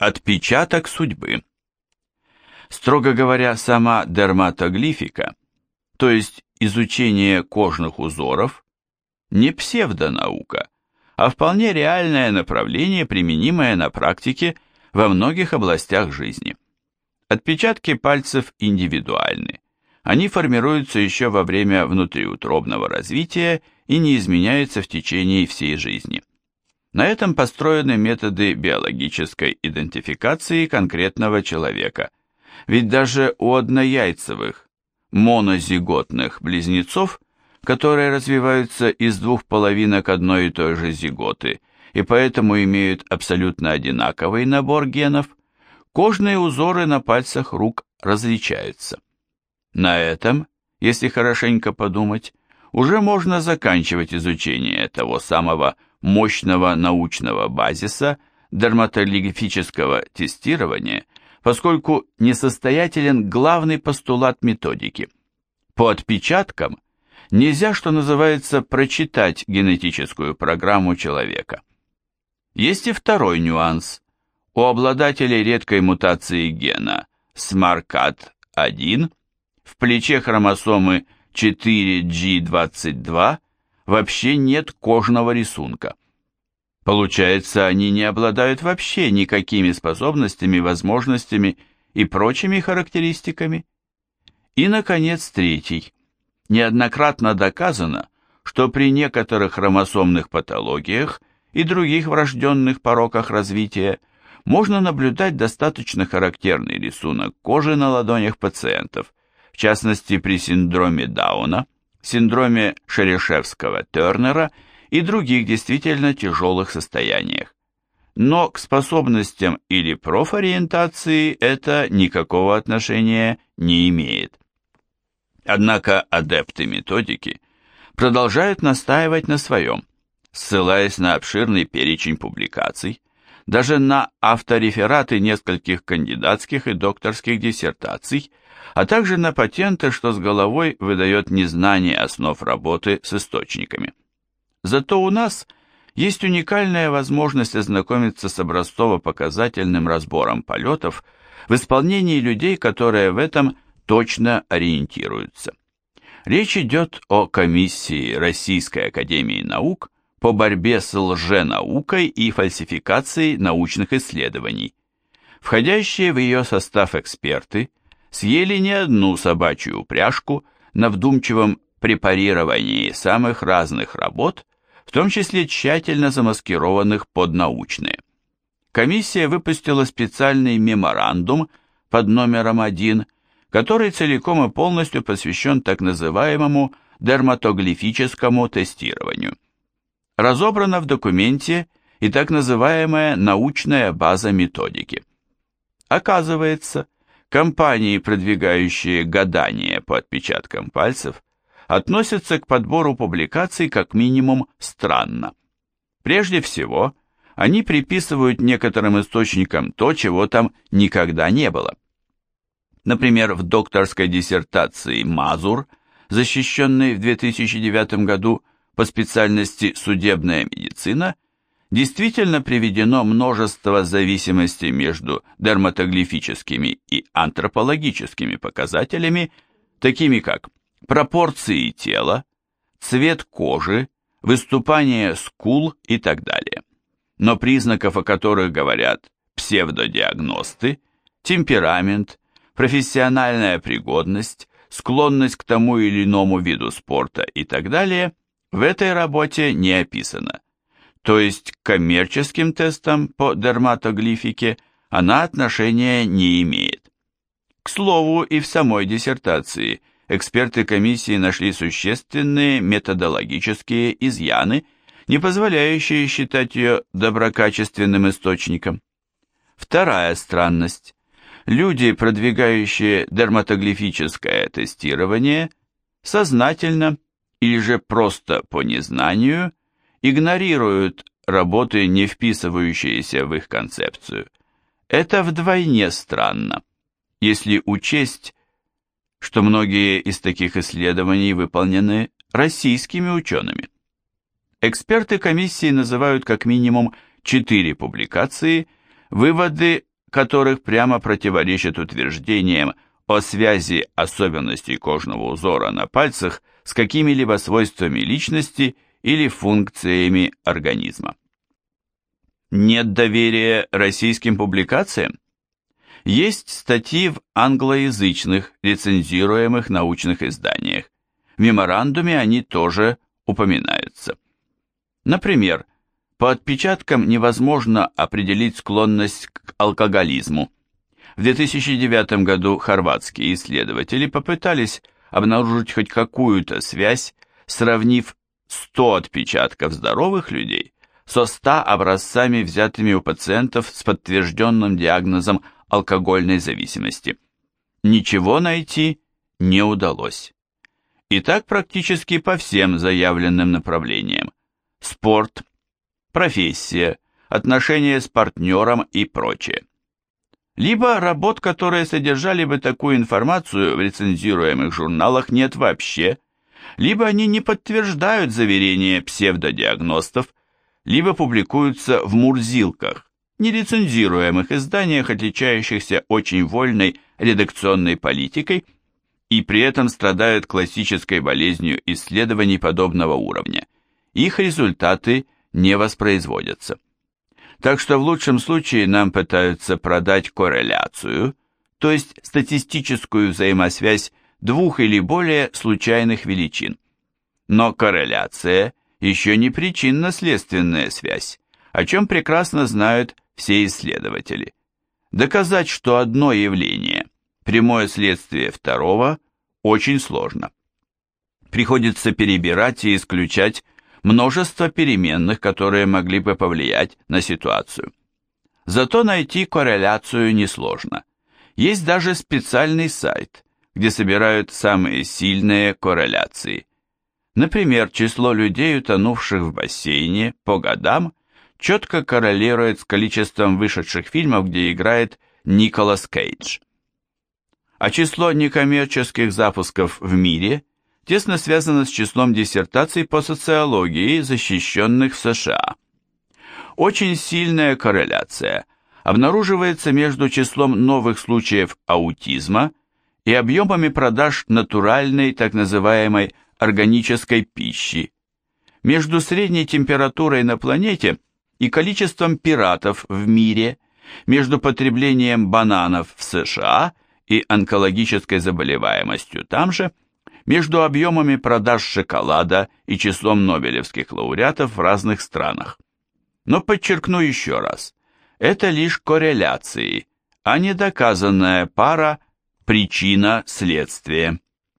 Отпечаток судьбы. Строго говоря, сама дерматоглифика, то есть изучение кожных узоров, не псевдонаука, а вполне реальное направление, применимое на практике во многих областях жизни. Отпечатки пальцев индивидуальны. Они формируются еще во время внутриутробного развития и не изменяются в течение всей жизни. На этом построены методы биологической идентификации конкретного человека. Ведь даже у однояйцевых, монозиготных близнецов, которые развиваются из двух половинок одной и той же зиготы и поэтому имеют абсолютно одинаковый набор генов, кожные узоры на пальцах рук различаются. На этом, если хорошенько подумать, уже можно заканчивать изучение того самого мощного научного базиса дерматологического тестирования, поскольку несостоятелен главный постулат методики. По отпечаткам нельзя, что называется, прочитать генетическую программу человека. Есть и второй нюанс. У обладателей редкой мутации гена SMARCAT1 в плече хромосомы 4G22 вообще нет кожного рисунка. Получается, они не обладают вообще никакими способностями, возможностями и прочими характеристиками. И, наконец, третий. Неоднократно доказано, что при некоторых хромосомных патологиях и других врожденных пороках развития можно наблюдать достаточно характерный рисунок кожи на ладонях пациентов, в частности при синдроме Дауна – синдроме Шерешевского-Тернера и других действительно тяжелых состояниях. Но к способностям или профориентации это никакого отношения не имеет. Однако адепты методики продолжают настаивать на своем, ссылаясь на обширный перечень публикаций, даже на авторефераты нескольких кандидатских и докторских диссертаций, а также на патенты, что с головой выдает незнание основ работы с источниками. Зато у нас есть уникальная возможность ознакомиться с образцово-показательным разбором полетов в исполнении людей, которые в этом точно ориентируются. Речь идет о комиссии Российской Академии Наук по борьбе с лженаукой и фальсификацией научных исследований. Входящие в ее состав эксперты съели не одну собачью упряжку на вдумчивом препарировании самых разных работ, в том числе тщательно замаскированных под научные. Комиссия выпустила специальный меморандум под номером 1, который целиком и полностью посвящен так называемому дерматоглифическому тестированию. Разобрана в документе и так называемая научная база методики. Оказывается, Компании, продвигающие гадание по отпечаткам пальцев, относятся к подбору публикаций как минимум странно. Прежде всего, они приписывают некоторым источникам то, чего там никогда не было. Например, в докторской диссертации Мазур, защищенной в 2009 году по специальности судебная медицина, действительно приведено множество зависимостей между дерматоглифическими и антропологическими показателями, такими как пропорции тела, цвет кожи, выступание скул и так далее. Но признаков, о которых говорят псевдодиагносты, темперамент, профессиональная пригодность, склонность к тому или иному виду спорта и так далее, в этой работе не описано то есть к коммерческим тестам по дерматоглифике она отношения не имеет. К слову, и в самой диссертации эксперты комиссии нашли существенные методологические изъяны, не позволяющие считать ее доброкачественным источником. Вторая странность. Люди, продвигающие дерматоглифическое тестирование, сознательно или же просто по незнанию игнорируют работы, не вписывающиеся в их концепцию. Это вдвойне странно, если учесть, что многие из таких исследований выполнены российскими учеными. Эксперты комиссии называют как минимум четыре публикации, выводы которых прямо противоречат утверждениям о связи особенностей кожного узора на пальцах с какими-либо свойствами личности или функциями организма. Нет доверия российским публикациям? Есть статьи в англоязычных рецензируемых научных изданиях. В меморандуме они тоже упоминаются. Например, по отпечаткам невозможно определить склонность к алкоголизму. В 2009 году хорватские исследователи попытались обнаружить хоть какую-то связь, сравнив 100 отпечатков здоровых людей со 100 образцами, взятыми у пациентов с подтвержденным диагнозом алкогольной зависимости. Ничего найти не удалось. И так практически по всем заявленным направлениям. Спорт, профессия, отношения с партнером и прочее. Либо работ, которые содержали бы такую информацию в рецензируемых журналах, нет вообще, либо они не подтверждают заверения псевдодиагностов, либо публикуются в мурзилках, нерецензируемых изданиях, отличающихся очень вольной редакционной политикой и при этом страдают классической болезнью исследований подобного уровня. Их результаты не воспроизводятся. Так что в лучшем случае нам пытаются продать корреляцию, то есть статистическую взаимосвязь двух или более случайных величин. Но корреляция еще не причинно-следственная связь, о чем прекрасно знают все исследователи. Доказать, что одно явление – прямое следствие второго, очень сложно. Приходится перебирать и исключать множество переменных, которые могли бы повлиять на ситуацию. Зато найти корреляцию несложно. Есть даже специальный сайт, где собирают самые сильные корреляции. Например, число людей, утонувших в бассейне по годам четко коррелирует с количеством вышедших фильмов, где играет Николас Кейдж. А число некоммерческих запусков в мире тесно связано с числом диссертаций по социологии, защищенных в США. Очень сильная корреляция обнаруживается между числом новых случаев аутизма и объемами продаж натуральной так называемой органической пищи, между средней температурой на планете – и количеством пиратов в мире, между потреблением бананов в США и онкологической заболеваемостью там же, между объемами продаж шоколада и числом нобелевских лауреатов в разных странах. Но подчеркну еще раз, это лишь корреляции, а не доказанная пара причина-следствие.